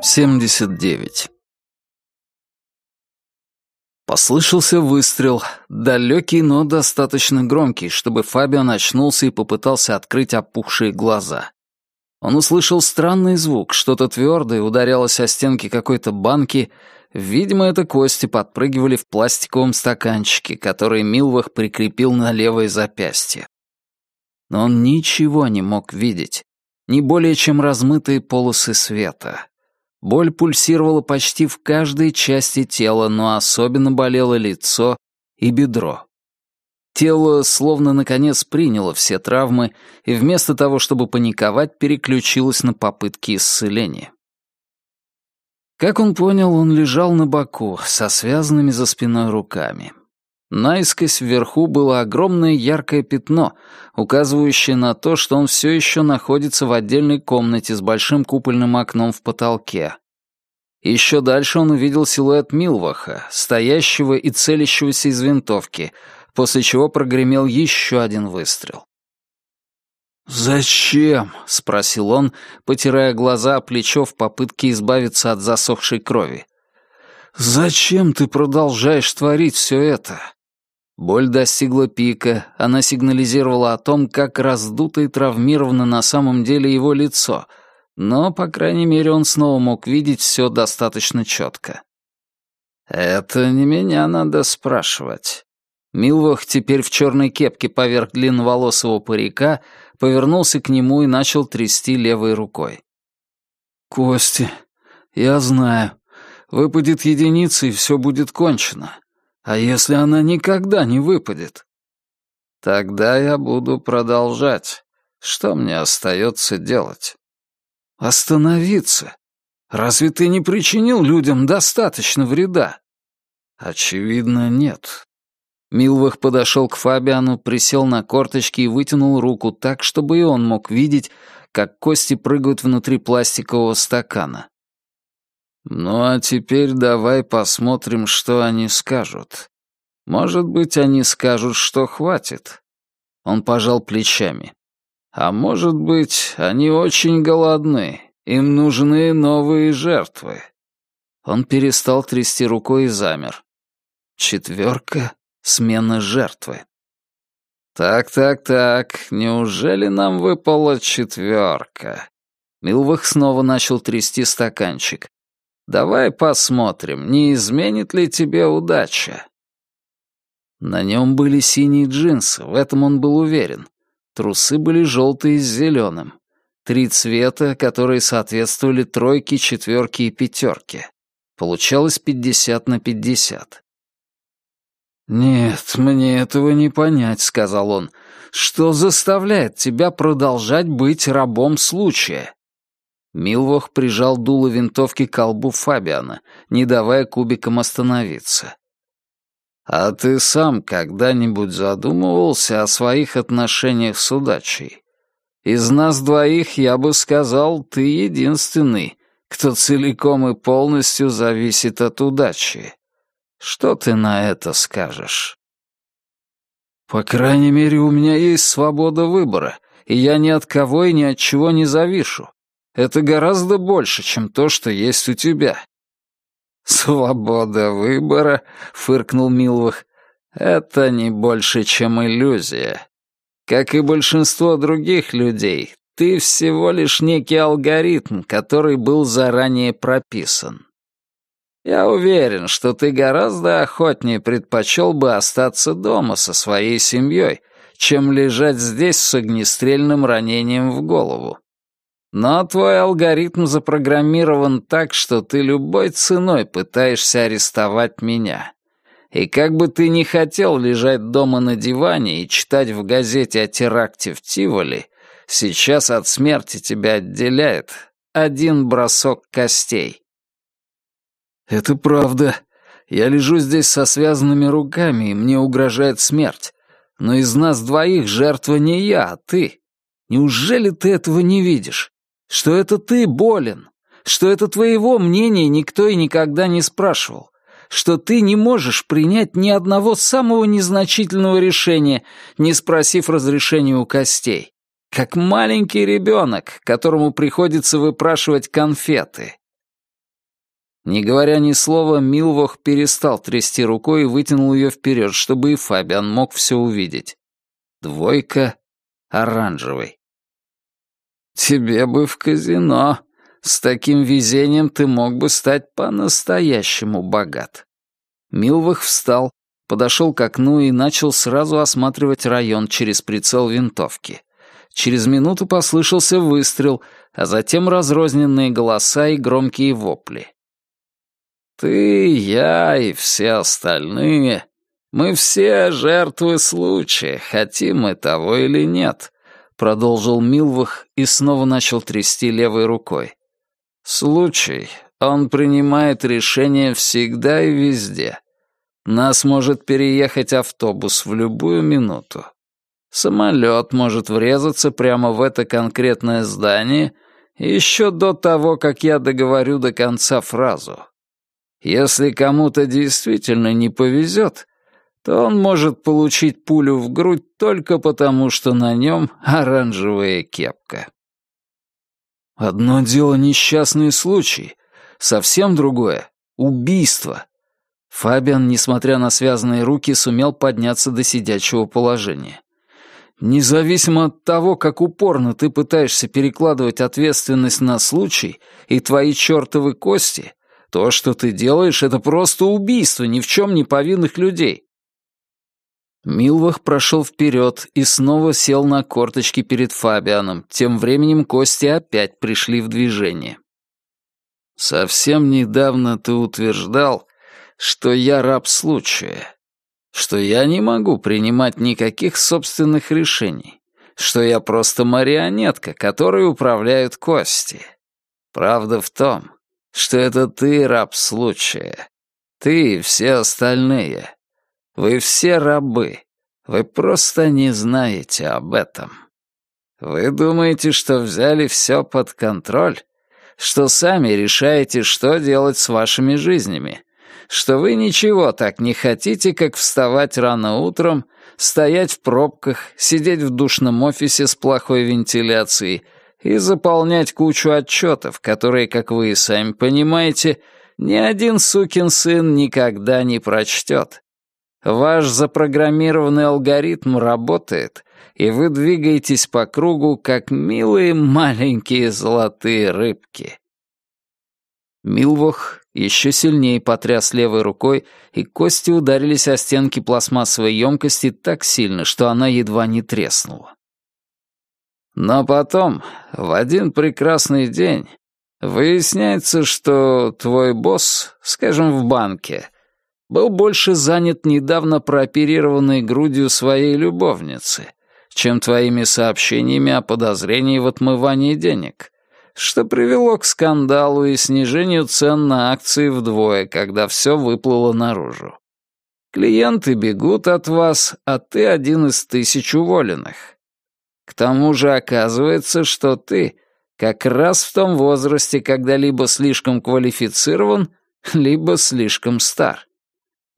79. Послышался выстрел, далекий, но достаточно громкий, чтобы Фабио очнулся и попытался открыть опухшие глаза. Он услышал странный звук, что-то твердое ударялось о стенки какой-то банки, видимо, это кости подпрыгивали в пластиковом стаканчике, который Милвах прикрепил на левое запястье. Но он ничего не мог видеть, не более чем размытые полосы света. Боль пульсировала почти в каждой части тела, но особенно болело лицо и бедро. Тело словно наконец приняло все травмы и вместо того, чтобы паниковать, переключилось на попытки исцеления. Как он понял, он лежал на боку, со связанными за спиной руками. Наискось вверху было огромное яркое пятно, указывающее на то, что он все еще находится в отдельной комнате с большим купольным окном в потолке. Еще дальше он увидел силуэт Милваха, стоящего и целящегося из винтовки, после чего прогремел еще один выстрел. «Зачем?» — спросил он, потирая глаза о плечо в попытке избавиться от засохшей крови. «Зачем ты продолжаешь творить все это?» Боль достигла пика, она сигнализировала о том, как раздуто и травмировано на самом деле его лицо, но, по крайней мере, он снова мог видеть все достаточно четко. «Это не меня надо спрашивать». Милвах теперь в черной кепке поверх длинноволосого парика повернулся к нему и начал трясти левой рукой. «Кости, я знаю. Выпадет единица, и все будет кончено. А если она никогда не выпадет? Тогда я буду продолжать. Что мне остается делать? Остановиться. Разве ты не причинил людям достаточно вреда? Очевидно, нет. Милвах подошел к Фабиану, присел на корточки и вытянул руку так, чтобы и он мог видеть, как кости прыгают внутри пластикового стакана. Ну а теперь давай посмотрим, что они скажут. Может быть, они скажут, что хватит. Он пожал плечами. А может быть, они очень голодны, им нужны новые жертвы. Он перестал трясти рукой и замер. Четверка — смена жертвы. «Так-так-так, неужели нам выпала четверка?» Милвах снова начал трясти стаканчик. Давай посмотрим, не изменит ли тебе удача. На нем были синие джинсы, в этом он был уверен. Трусы были желтые с зеленым. Три цвета, которые соответствовали тройке, четверке и пятерке. Получалось пятьдесят на пятьдесят. «Нет, мне этого не понять», — сказал он. «Что заставляет тебя продолжать быть рабом случая? Милвох прижал дуло винтовки к колбу Фабиана, не давая кубикам остановиться. «А ты сам когда-нибудь задумывался о своих отношениях с удачей? Из нас двоих, я бы сказал, ты единственный, кто целиком и полностью зависит от удачи. Что ты на это скажешь?» «По крайней мере, у меня есть свобода выбора, и я ни от кого и ни от чего не завишу. Это гораздо больше, чем то, что есть у тебя». «Свобода выбора», — фыркнул Милвах, — «это не больше, чем иллюзия. Как и большинство других людей, ты всего лишь некий алгоритм, который был заранее прописан. Я уверен, что ты гораздо охотнее предпочел бы остаться дома со своей семьей, чем лежать здесь с огнестрельным ранением в голову. Но твой алгоритм запрограммирован так, что ты любой ценой пытаешься арестовать меня. И как бы ты ни хотел лежать дома на диване и читать в газете о теракте в Тиволи, сейчас от смерти тебя отделяет один бросок костей. Это правда. Я лежу здесь со связанными руками, и мне угрожает смерть. Но из нас двоих жертва не я, а ты. Неужели ты этого не видишь? Что это ты болен, что это твоего мнения никто и никогда не спрашивал, что ты не можешь принять ни одного самого незначительного решения, не спросив разрешения у костей, как маленький ребенок, которому приходится выпрашивать конфеты. Не говоря ни слова, Милвох перестал трясти рукой и вытянул ее вперед, чтобы и Фабиан мог все увидеть. Двойка оранжевый. «Тебе бы в казино. С таким везением ты мог бы стать по-настоящему богат». Милвах встал, подошел к окну и начал сразу осматривать район через прицел винтовки. Через минуту послышался выстрел, а затем разрозненные голоса и громкие вопли. «Ты, я и все остальные, мы все жертвы случая, хотим мы того или нет», продолжил Милвах и снова начал трясти левой рукой. «Случай, он принимает решения всегда и везде. Нас может переехать автобус в любую минуту. Самолет может врезаться прямо в это конкретное здание еще до того, как я договорю до конца фразу. Если кому-то действительно не повезет, то он может получить пулю в грудь только потому, что на нем оранжевая кепка. Одно дело несчастный случай, совсем другое — убийство. Фабиан, несмотря на связанные руки, сумел подняться до сидячего положения. Независимо от того, как упорно ты пытаешься перекладывать ответственность на случай и твои чертовы кости, то, что ты делаешь, это просто убийство ни в чем не повинных людей. Милвах прошел вперед и снова сел на корточки перед Фабианом. Тем временем кости опять пришли в движение. «Совсем недавно ты утверждал, что я раб случая, что я не могу принимать никаких собственных решений, что я просто марионетка, которой управляют кости. Правда в том, что это ты раб случая, ты и все остальные. Вы все рабы, вы просто не знаете об этом. Вы думаете, что взяли все под контроль, что сами решаете, что делать с вашими жизнями, что вы ничего так не хотите, как вставать рано утром, стоять в пробках, сидеть в душном офисе с плохой вентиляцией и заполнять кучу отчетов, которые, как вы и сами понимаете, ни один сукин сын никогда не прочтет. Ваш запрограммированный алгоритм работает, и вы двигаетесь по кругу, как милые маленькие золотые рыбки. Милвох еще сильнее потряс левой рукой, и кости ударились о стенки пластмассовой емкости так сильно, что она едва не треснула. Но потом, в один прекрасный день, выясняется, что твой босс, скажем, в банке, был больше занят недавно прооперированной грудью своей любовницы, чем твоими сообщениями о подозрении в отмывании денег — что привело к скандалу и снижению цен на акции вдвое, когда все выплыло наружу. Клиенты бегут от вас, а ты один из тысяч уволенных. К тому же оказывается, что ты как раз в том возрасте, когда либо слишком квалифицирован, либо слишком стар.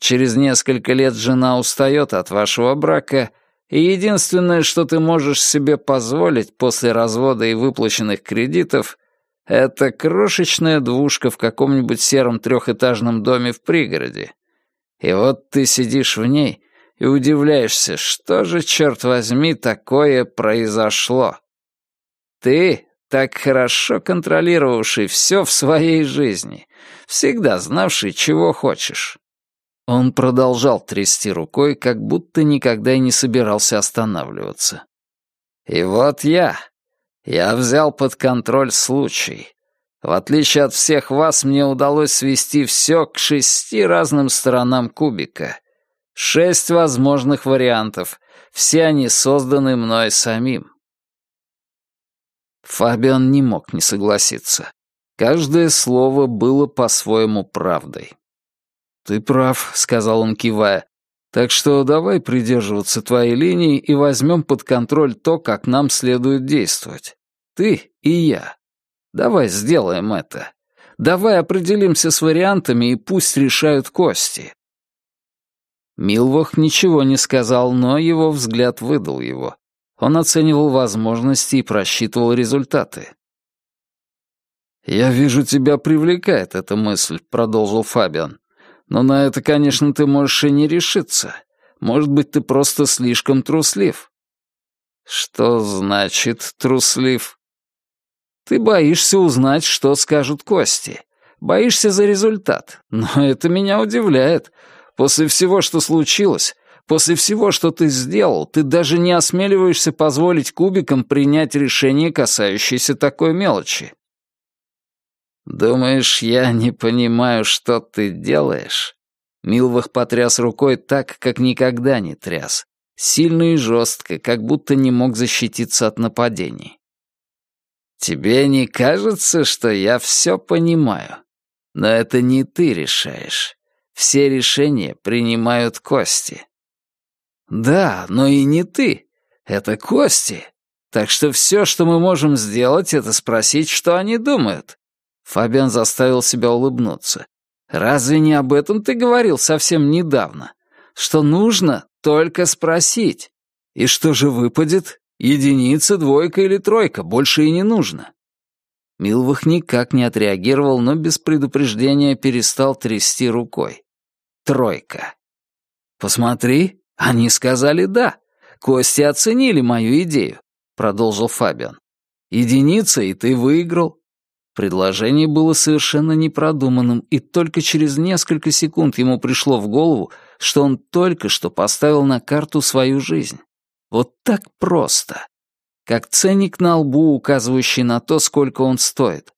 Через несколько лет жена устает от вашего брака и единственное, что ты можешь себе позволить после развода и выплаченных кредитов, это крошечная двушка в каком-нибудь сером трехэтажном доме в пригороде. И вот ты сидишь в ней и удивляешься, что же, черт возьми, такое произошло. Ты, так хорошо контролировавший все в своей жизни, всегда знавший, чего хочешь. Он продолжал трясти рукой, как будто никогда и не собирался останавливаться. «И вот я. Я взял под контроль случай. В отличие от всех вас, мне удалось свести все к шести разным сторонам кубика. Шесть возможных вариантов. Все они созданы мной самим». Фабиан не мог не согласиться. Каждое слово было по-своему правдой. «Ты прав», — сказал он, кивая. «Так что давай придерживаться твоей линии и возьмем под контроль то, как нам следует действовать. Ты и я. Давай сделаем это. Давай определимся с вариантами и пусть решают кости». Милвох ничего не сказал, но его взгляд выдал его. Он оценивал возможности и просчитывал результаты. «Я вижу, тебя привлекает эта мысль», — продолжил Фабиан. «Но на это, конечно, ты можешь и не решиться. Может быть, ты просто слишком труслив». «Что значит труслив?» «Ты боишься узнать, что скажут кости. Боишься за результат. Но это меня удивляет. После всего, что случилось, после всего, что ты сделал, ты даже не осмеливаешься позволить кубикам принять решение, касающееся такой мелочи». «Думаешь, я не понимаю, что ты делаешь?» Милвах потряс рукой так, как никогда не тряс. Сильно и жестко, как будто не мог защититься от нападений. «Тебе не кажется, что я все понимаю? Но это не ты решаешь. Все решения принимают кости». «Да, но и не ты. Это кости. Так что все, что мы можем сделать, это спросить, что они думают. Фабиан заставил себя улыбнуться. «Разве не об этом ты говорил совсем недавно? Что нужно только спросить. И что же выпадет? Единица, двойка или тройка, больше и не нужно». Милвах никак не отреагировал, но без предупреждения перестал трясти рукой. «Тройка». «Посмотри, они сказали «да». Кости оценили мою идею», — продолжил Фабиан. «Единица, и ты выиграл. Предложение было совершенно непродуманным, и только через несколько секунд ему пришло в голову, что он только что поставил на карту свою жизнь. Вот так просто. Как ценник на лбу, указывающий на то, сколько он стоит.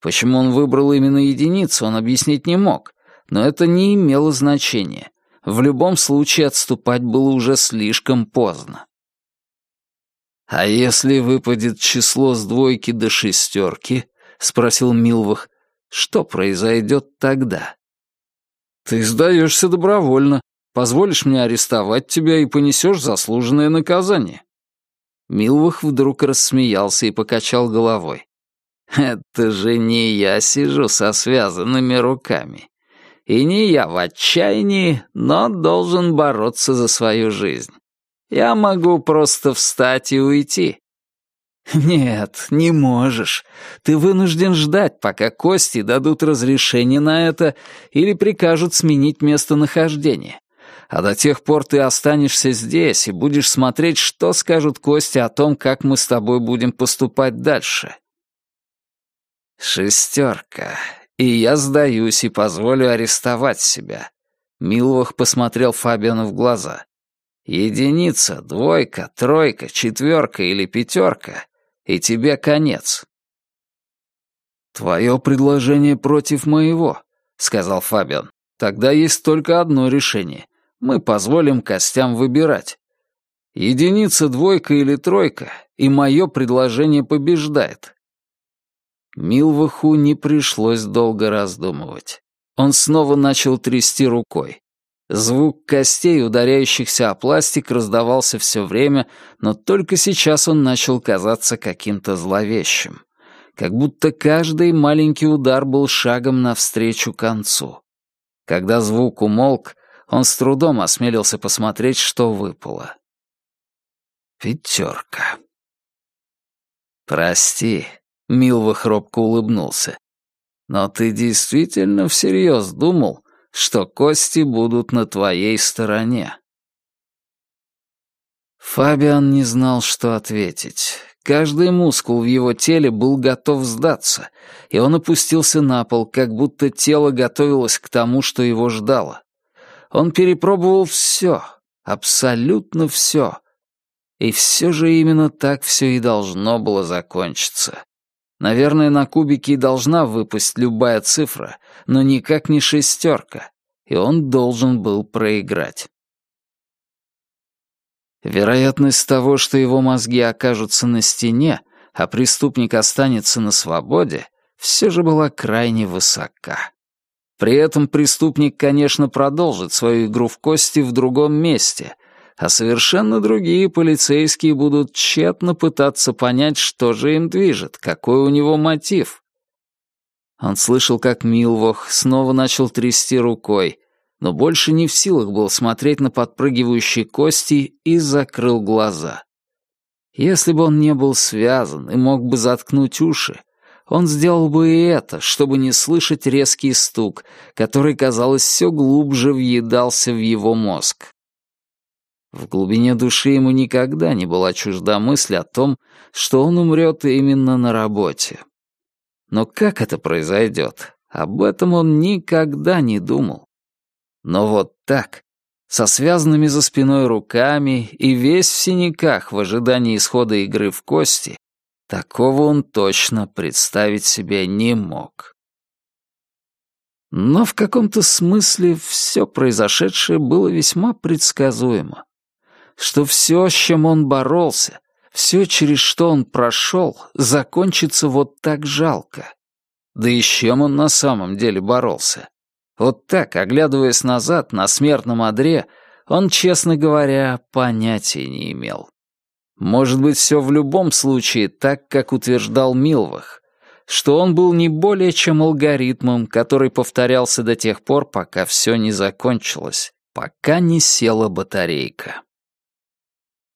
Почему он выбрал именно единицу, он объяснить не мог, но это не имело значения. В любом случае отступать было уже слишком поздно. А если выпадет число с двойки до шестерки, — спросил Милвах. «Что произойдет тогда?» «Ты сдаешься добровольно, позволишь мне арестовать тебя и понесешь заслуженное наказание». Милвах вдруг рассмеялся и покачал головой. «Это же не я сижу со связанными руками. И не я в отчаянии, но должен бороться за свою жизнь. Я могу просто встать и уйти. «Нет, не можешь. Ты вынужден ждать, пока кости дадут разрешение на это или прикажут сменить местонахождение. А до тех пор ты останешься здесь и будешь смотреть, что скажут кости о том, как мы с тобой будем поступать дальше». «Шестерка. И я сдаюсь и позволю арестовать себя». Милвах посмотрел Фабиану в глаза. «Единица, двойка, тройка, четверка или пятерка и тебе конец». «Твое предложение против моего», — сказал Фабиан. «Тогда есть только одно решение. Мы позволим костям выбирать. Единица, двойка или тройка, и мое предложение побеждает». Милваху не пришлось долго раздумывать. Он снова начал трясти рукой. Звук костей, ударяющихся о пластик, раздавался все время, но только сейчас он начал казаться каким-то зловещим. Как будто каждый маленький удар был шагом навстречу концу. Когда звук умолк, он с трудом осмелился посмотреть, что выпало. Пятерка. «Прости», — Милва робко улыбнулся. «Но ты действительно всерьез думал, что кости будут на твоей стороне. Фабиан не знал, что ответить. Каждый мускул в его теле был готов сдаться, и он опустился на пол, как будто тело готовилось к тому, что его ждало. Он перепробовал все, абсолютно все. И все же именно так все и должно было закончиться. Наверное, на кубике и должна выпасть любая цифра, но никак не шестерка, и он должен был проиграть. Вероятность того, что его мозги окажутся на стене, а преступник останется на свободе, все же была крайне высока. При этом преступник, конечно, продолжит свою игру в кости в другом месте, а совершенно другие полицейские будут тщетно пытаться понять, что же им движет, какой у него мотив. Он слышал, как Милвох снова начал трясти рукой, но больше не в силах был смотреть на подпрыгивающие кости и закрыл глаза. Если бы он не был связан и мог бы заткнуть уши, он сделал бы и это, чтобы не слышать резкий стук, который, казалось, все глубже въедался в его мозг. В глубине души ему никогда не была чужда мысль о том, что он умрет именно на работе. Но как это произойдет? Об этом он никогда не думал. Но вот так, со связанными за спиной руками и весь в синяках в ожидании исхода игры в кости, такого он точно представить себе не мог. Но в каком-то смысле все произошедшее было весьма предсказуемо. Что все, с чем он боролся, все, через что он прошел, закончится вот так жалко. Да и с чем он на самом деле боролся? Вот так, оглядываясь назад на смертном одре, он, честно говоря, понятия не имел. Может быть, все в любом случае так, как утверждал Милвах, что он был не более чем алгоритмом, который повторялся до тех пор, пока все не закончилось, пока не села батарейка.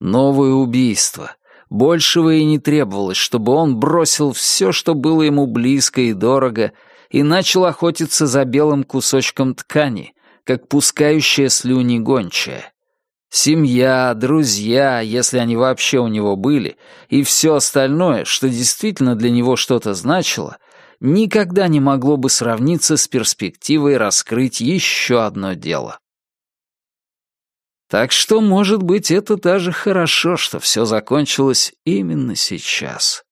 Новое убийство. Большего и не требовалось, чтобы он бросил все, что было ему близко и дорого, и начал охотиться за белым кусочком ткани, как пускающая слюни гончая. Семья, друзья, если они вообще у него были, и все остальное, что действительно для него что-то значило, никогда не могло бы сравниться с перспективой раскрыть еще одно дело. Так что, может быть, это даже хорошо, что все закончилось именно сейчас.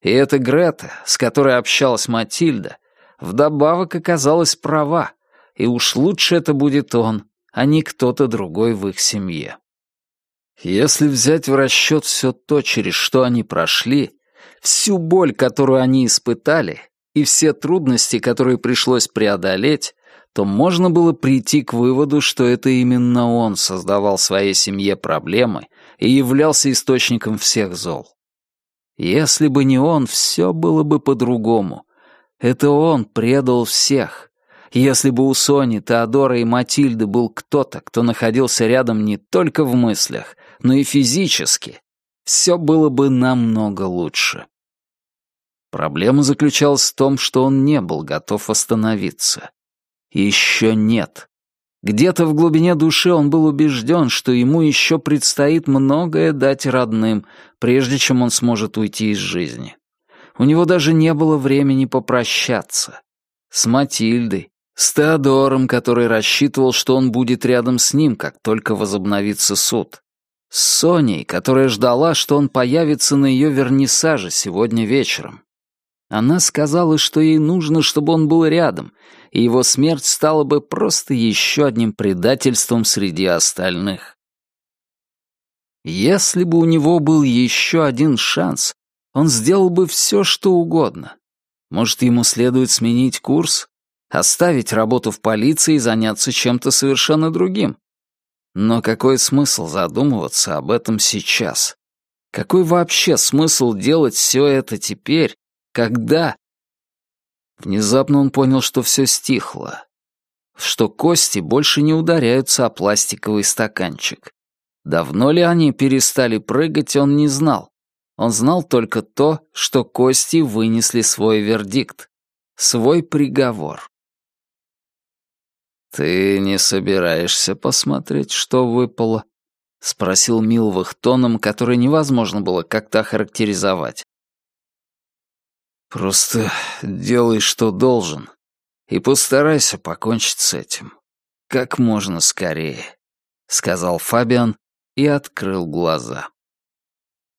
И эта Грета, с которой общалась Матильда, вдобавок оказалась права, и уж лучше это будет он, а не кто-то другой в их семье. Если взять в расчет все то, через что они прошли, всю боль, которую они испытали, и все трудности, которые пришлось преодолеть, то можно было прийти к выводу, что это именно он создавал своей семье проблемы и являлся источником всех зол. Если бы не он, все было бы по-другому, это он предал всех. Если бы у Сони, Теодора и Матильды был кто-то, кто находился рядом не только в мыслях, но и физически, все было бы намного лучше. Проблема заключалась в том, что он не был готов остановиться. Еще нет. Где-то в глубине души он был убежден, что ему еще предстоит многое дать родным, прежде чем он сможет уйти из жизни. У него даже не было времени попрощаться. С Матильдой, с Теодором, который рассчитывал, что он будет рядом с ним, как только возобновится суд. С Соней, которая ждала, что он появится на ее вернисаже сегодня вечером. Она сказала, что ей нужно, чтобы он был рядом, и его смерть стала бы просто еще одним предательством среди остальных. Если бы у него был еще один шанс, он сделал бы все, что угодно. Может, ему следует сменить курс, оставить работу в полиции и заняться чем-то совершенно другим. Но какой смысл задумываться об этом сейчас? Какой вообще смысл делать все это теперь, когда... Внезапно он понял, что все стихло, что кости больше не ударяются о пластиковый стаканчик. Давно ли они перестали прыгать, он не знал. Он знал только то, что кости вынесли свой вердикт, свой приговор. «Ты не собираешься посмотреть, что выпало?» — спросил Милвах тоном, который невозможно было как-то охарактеризовать. «Просто делай, что должен, и постарайся покончить с этим. Как можно скорее», — сказал Фабиан и открыл глаза.